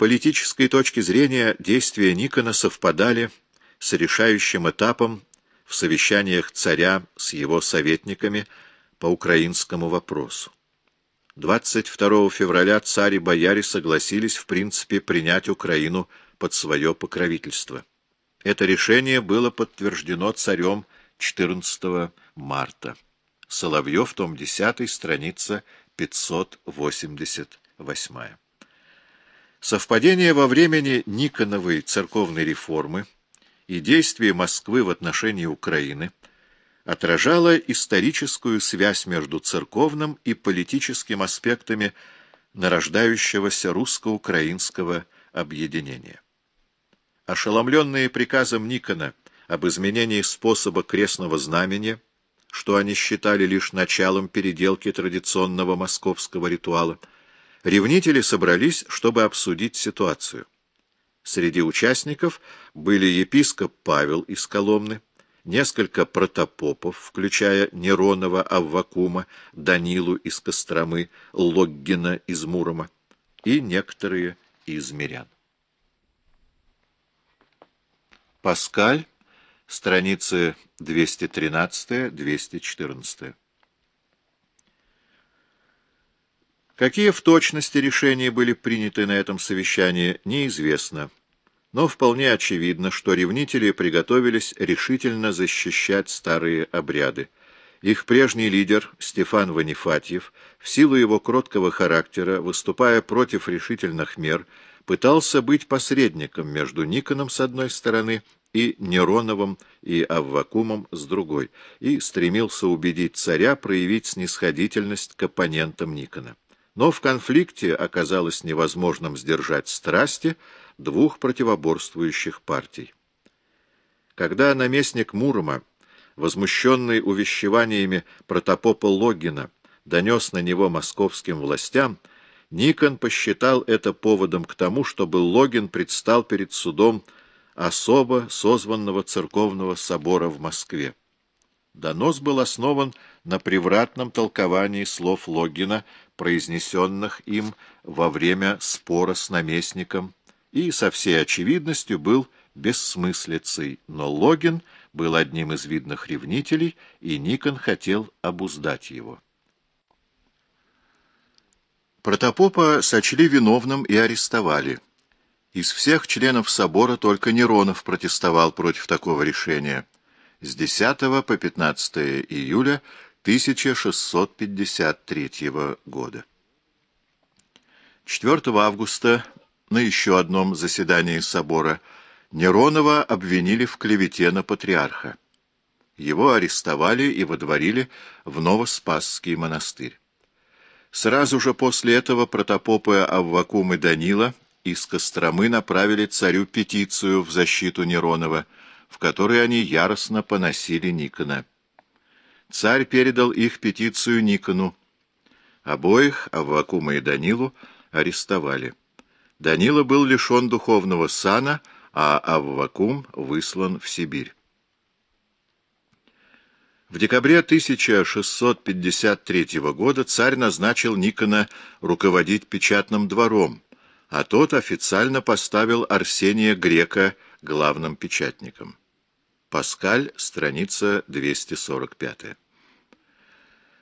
политической точки зрения действия Никона совпадали с решающим этапом в совещаниях царя с его советниками по украинскому вопросу. 22 февраля царь и бояре согласились в принципе принять Украину под свое покровительство. Это решение было подтверждено царем 14 марта. Соловьев, том 10, страница 588. Совпадение во времени Никоновой церковной реформы и действия Москвы в отношении Украины отражало историческую связь между церковным и политическим аспектами нарождающегося русско-украинского объединения. Ошеломленные приказом Никона об изменении способа крестного знамения, что они считали лишь началом переделки традиционного московского ритуала, ревнители собрались, чтобы обсудить ситуацию. Среди участников были епископ Павел из Коломны, несколько протопопов, включая Неронова, Аввакума, Данилу из Костромы, Логгина из Мурома и некоторые из мирян. Паскаль, страницы 213-214. Какие в точности решения были приняты на этом совещании, неизвестно. Но вполне очевидно, что ревнители приготовились решительно защищать старые обряды. Их прежний лидер Стефан Ванифатьев, в силу его кроткого характера, выступая против решительных мер, пытался быть посредником между Никоном с одной стороны и Нероновым и Аввакумом с другой, и стремился убедить царя проявить снисходительность к оппонентам Никона. Но в конфликте оказалось невозможным сдержать страсти двух противоборствующих партий. Когда наместник Мурома, возмущенный увещеваниями протопопа Логина, донес на него московским властям, Никон посчитал это поводом к тому, чтобы Логин предстал перед судом особо созванного церковного собора в Москве. Донос был основан на превратном толковании слов Логина, произнесенных им во время спора с наместником, и со всей очевидностью был бессмыслицей, но Логин был одним из видных ревнителей, и Никон хотел обуздать его. Протопопа сочли виновным и арестовали. Из всех членов собора только Неронов протестовал против такого решения – с 10 по 15 июля 1653 года. 4 августа на еще одном заседании собора Неронова обвинили в клевете на патриарха. Его арестовали и водворили в Новоспасский монастырь. Сразу же после этого протопопы Аввакум и Данила из Костромы направили царю петицию в защиту Неронова – в которой они яростно поносили Никона. Царь передал их петицию Никону. Обоих, Аввакума и Данилу, арестовали. Данила был лишен духовного сана, а Аввакум выслан в Сибирь. В декабре 1653 года царь назначил Никона руководить печатным двором, а тот официально поставил Арсения Грека главным печатником. Паскаль, страница 245.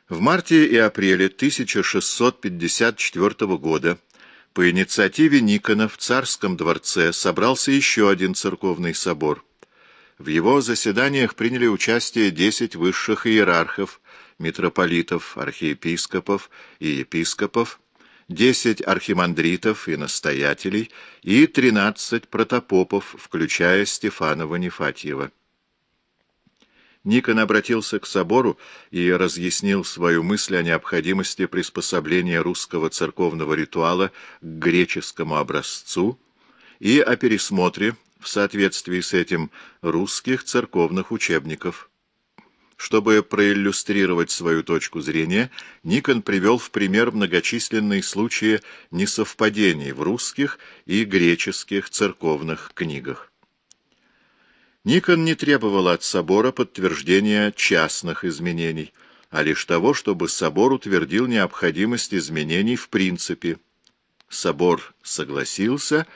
В марте и апреле 1654 года по инициативе Никона в царском дворце собрался еще один церковный собор. В его заседаниях приняли участие десять высших иерархов, митрополитов, архиепископов и епископов, десять архимандритов и настоятелей и тринадцать протопопов, включая Стефана Ванифатьева. Никон обратился к собору и разъяснил свою мысль о необходимости приспособления русского церковного ритуала к греческому образцу и о пересмотре, в соответствии с этим, русских церковных учебников. Чтобы проиллюстрировать свою точку зрения, Никон привел в пример многочисленные случаи несовпадений в русских и греческих церковных книгах. Никон не требовал от собора подтверждения частных изменений, а лишь того, чтобы собор утвердил необходимость изменений в принципе. Собор согласился